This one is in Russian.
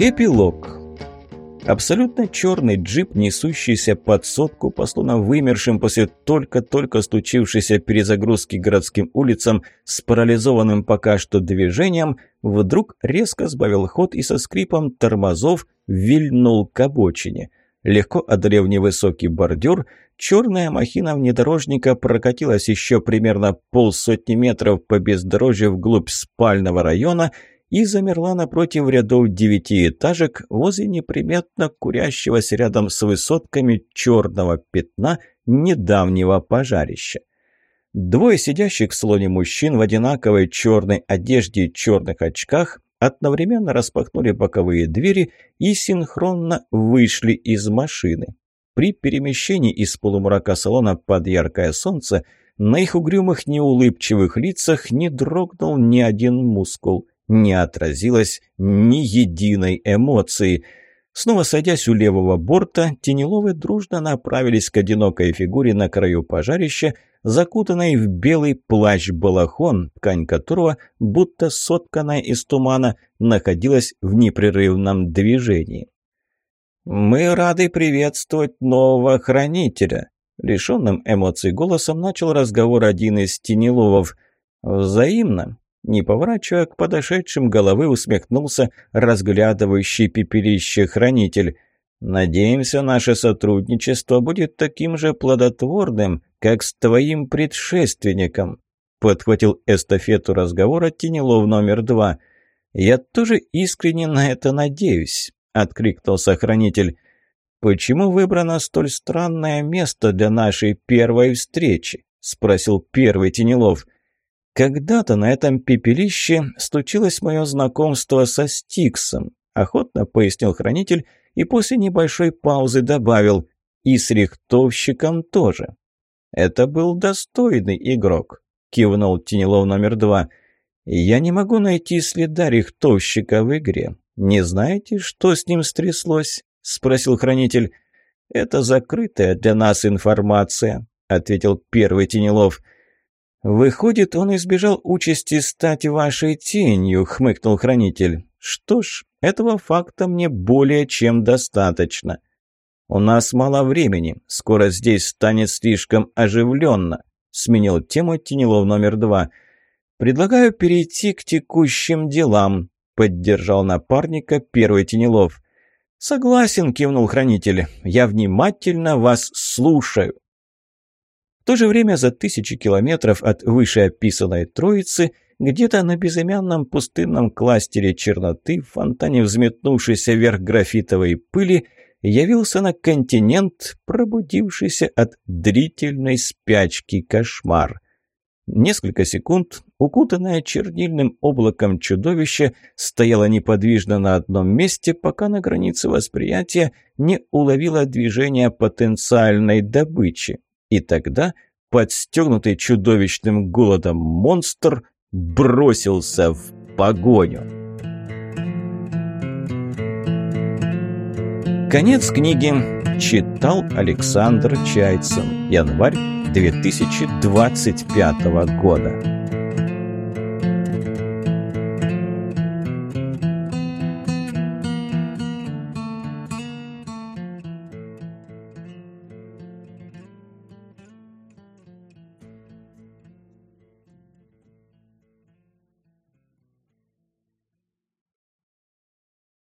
Эпилог. Абсолютно черный джип, несущийся под сотку по словно вымершим после только-только случившейся перезагрузки городским улицам с парализованным пока что движением, вдруг резко сбавил ход и со скрипом тормозов вильнул к обочине. Легко одолев невысокий бордюр, черная махина внедорожника прокатилась еще примерно полсотни метров по бездорожью вглубь спального района и замерла напротив рядов девятиэтажек возле неприметно курящегося рядом с высотками черного пятна недавнего пожарища. Двое сидящих в салоне мужчин в одинаковой черной одежде и черных очках одновременно распахнули боковые двери и синхронно вышли из машины. При перемещении из полумрака салона под яркое солнце на их угрюмых неулыбчивых лицах не дрогнул ни один мускул, не отразилось ни единой эмоции. Снова садясь у левого борта, Тенеловы дружно направились к одинокой фигуре на краю пожарища, закутанной в белый плащ-балахон, ткань которого, будто сотканная из тумана, находилась в непрерывном движении. «Мы рады приветствовать нового хранителя», — лишенным эмоций голосом начал разговор один из Тенеловов. «Взаимно», не поворачивая к подошедшим головы, усмехнулся разглядывающий пепелище хранитель. «Надеемся, наше сотрудничество будет таким же плодотворным, как с твоим предшественником», — подхватил эстафету разговора Тенелов номер два. «Я тоже искренне на это надеюсь», — откликнулся хранитель. «Почему выбрано столь странное место для нашей первой встречи?» — спросил первый Тенелов. «Когда-то на этом пепелище случилось мое знакомство со Стиксом», — охотно пояснил хранитель и после небольшой паузы добавил «и с рихтовщиком тоже». «Это был достойный игрок», — кивнул Тенелов номер два. «Я не могу найти следа рихтовщика в игре. Не знаете, что с ним стряслось?» — спросил хранитель. «Это закрытая для нас информация», — ответил первый Тенелов. «Выходит, он избежал участи стать вашей тенью», — хмыкнул хранитель. «Что ж, этого факта мне более чем достаточно». «У нас мало времени. Скоро здесь станет слишком оживленно», — сменил тему Тенелов номер два. «Предлагаю перейти к текущим делам», — поддержал напарника первый Тенелов. «Согласен», — кивнул хранитель. «Я внимательно вас слушаю». То же время за тысячи километров от вышеописанной троицы где-то на безымянном пустынном кластере черноты в фонтане взметнувшейся вверх графитовой пыли явился на континент, пробудившийся от длительной спячки кошмар. Несколько секунд, укутанное чернильным облаком чудовище, стояло неподвижно на одном месте, пока на границе восприятия не уловило движение потенциальной добычи. И тогда подстегнутый чудовищным голодом монстр бросился в погоню. Конец книги читал Александр Чайцин. Январь 2025 года.